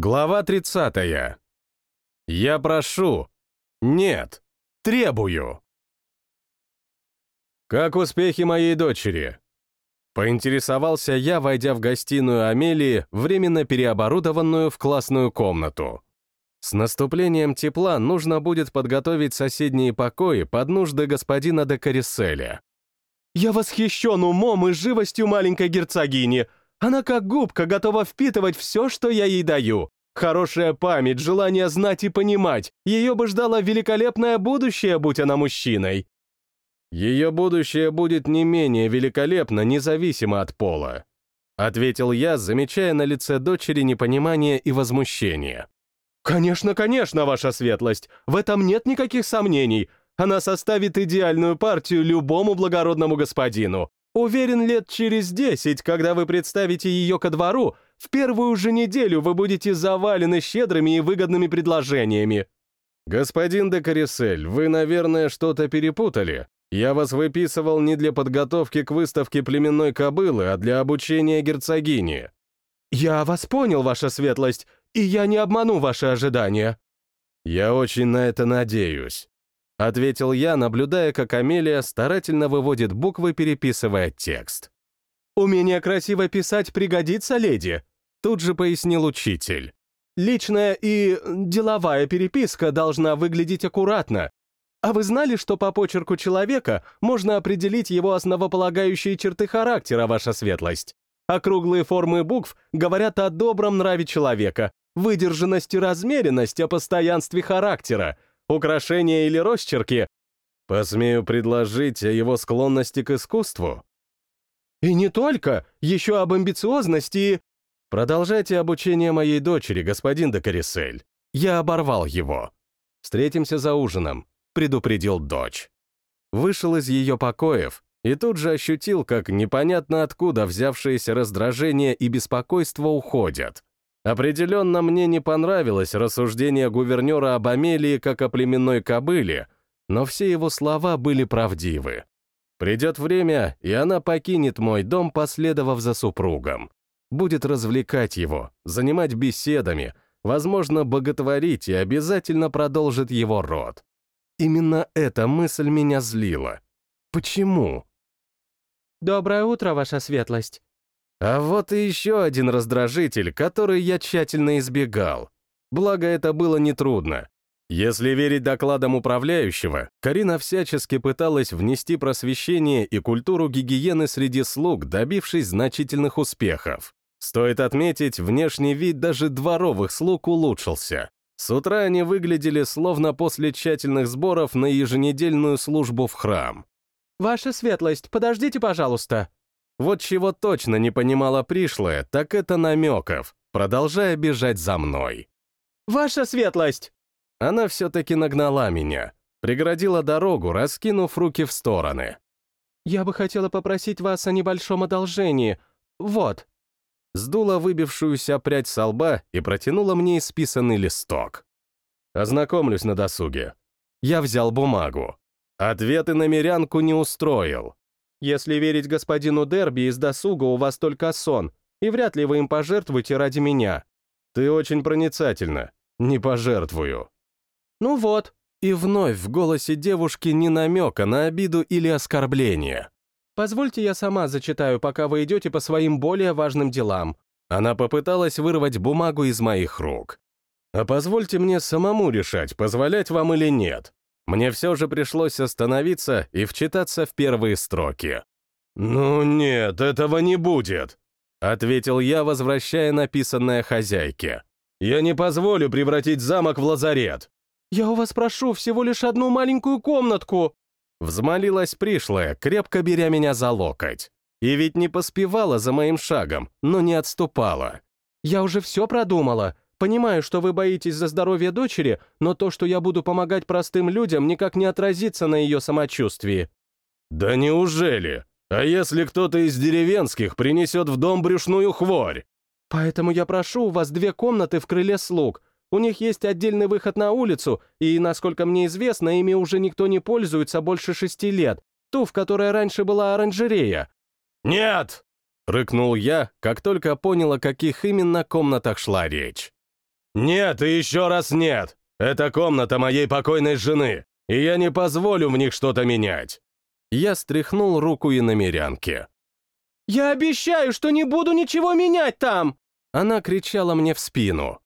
Глава 30. Я прошу. Нет. Требую. Как успехи моей дочери? Поинтересовался я, войдя в гостиную Амелии, временно переоборудованную в классную комнату. С наступлением тепла нужно будет подготовить соседние покои под нужды господина де Кариселя. «Я восхищен умом и живостью маленькой герцогини. Она как губка готова впитывать все, что я ей даю. Хорошая память, желание знать и понимать. Ее бы ждало великолепное будущее, будь она мужчиной. Ее будущее будет не менее великолепно, независимо от пола. Ответил я, замечая на лице дочери непонимание и возмущение. «Конечно, конечно, ваша светлость. В этом нет никаких сомнений. Она составит идеальную партию любому благородному господину. Уверен, лет через десять, когда вы представите ее ко двору, в первую же неделю вы будете завалены щедрыми и выгодными предложениями». «Господин де Карисель, вы, наверное, что-то перепутали. Я вас выписывал не для подготовки к выставке племенной кобылы, а для обучения герцогини». «Я вас понял, ваша светлость, и я не обману ваши ожидания». «Я очень на это надеюсь». — ответил я, наблюдая, как Амелия старательно выводит буквы, переписывая текст. «Умение красиво писать пригодится, леди», — тут же пояснил учитель. «Личная и деловая переписка должна выглядеть аккуратно. А вы знали, что по почерку человека можно определить его основополагающие черты характера, ваша светлость? Округлые формы букв говорят о добром нраве человека, выдержанность и размеренность о постоянстве характера — украшения или росчерки, посмею предложить о его склонности к искусству. И не только, еще об амбициозности и... Продолжайте обучение моей дочери, господин Декарисель. Я оборвал его. Встретимся за ужином, предупредил дочь. Вышел из ее покоев и тут же ощутил, как непонятно откуда взявшееся раздражение и беспокойство уходят. Определенно мне не понравилось рассуждение гувернера об Амелии как о племенной кобыле, но все его слова были правдивы. Придет время, и она покинет мой дом, последовав за супругом. Будет развлекать его, занимать беседами, возможно, боготворить и обязательно продолжит его род. Именно эта мысль меня злила. Почему? «Доброе утро, ваша светлость», а вот и еще один раздражитель, который я тщательно избегал. Благо, это было нетрудно. Если верить докладам управляющего, Карина всячески пыталась внести просвещение и культуру гигиены среди слуг, добившись значительных успехов. Стоит отметить, внешний вид даже дворовых слуг улучшился. С утра они выглядели словно после тщательных сборов на еженедельную службу в храм. «Ваша светлость, подождите, пожалуйста», вот чего точно не понимала пришлая, так это намеков, продолжая бежать за мной. «Ваша светлость!» Она все-таки нагнала меня, преградила дорогу, раскинув руки в стороны. «Я бы хотела попросить вас о небольшом одолжении. Вот». Сдула выбившуюся прядь со лба и протянула мне исписанный листок. Ознакомлюсь на досуге. Я взял бумагу. Ответы на мирянку не устроил. Если верить господину Дерби, из досуга у вас только сон, и вряд ли вы им пожертвуете ради меня. Ты очень проницательна. Не пожертвую. Ну вот. И вновь в голосе девушки не намека на обиду или оскорбление. Позвольте я сама зачитаю, пока вы идете по своим более важным делам. Она попыталась вырвать бумагу из моих рук. А позвольте мне самому решать, позволять вам или нет. Мне все же пришлось остановиться и вчитаться в первые строки. «Ну нет, этого не будет», — ответил я, возвращая написанное хозяйке. «Я не позволю превратить замок в лазарет». «Я у вас прошу всего лишь одну маленькую комнатку», — взмолилась пришлая, крепко беря меня за локоть. И ведь не поспевала за моим шагом, но не отступала. «Я уже все продумала. Понимаю, что вы боитесь за здоровье дочери, но то, что я буду помогать простым людям, никак не отразится на ее самочувствии». «Да неужели? А если кто-то из деревенских принесет в дом брюшную хворь?» «Поэтому я прошу у вас две комнаты в крыле слуг. У них есть отдельный выход на улицу, и, насколько мне известно, ими уже никто не пользуется больше шести лет. Ту, в которой раньше была оранжерея». «Нет!» — рыкнул я, как только понял, о каких именно комнатах шла речь. «Нет и еще раз нет! Это комната моей покойной жены, и я не позволю в них что-то менять!» Я стряхнул руку и намерянки. «Я обещаю, что не буду ничего менять там!» Она кричала мне в спину.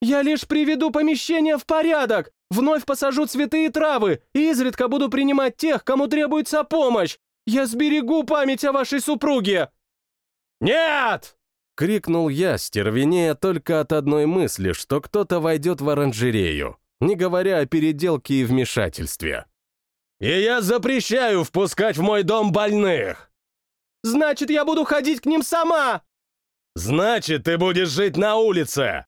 «Я лишь приведу помещение в порядок! Вновь посажу цветы и травы, и изредка буду принимать тех, кому требуется помощь! Я сберегу память о вашей супруге!» «Нет!» — крикнул я, стервенея только от одной мысли, что кто-то войдет в оранжерею, не говоря о переделке и вмешательстве. «И я запрещаю впускать в мой дом больных!» «Значит, я буду ходить к ним сама!» «Значит, ты будешь жить на улице!»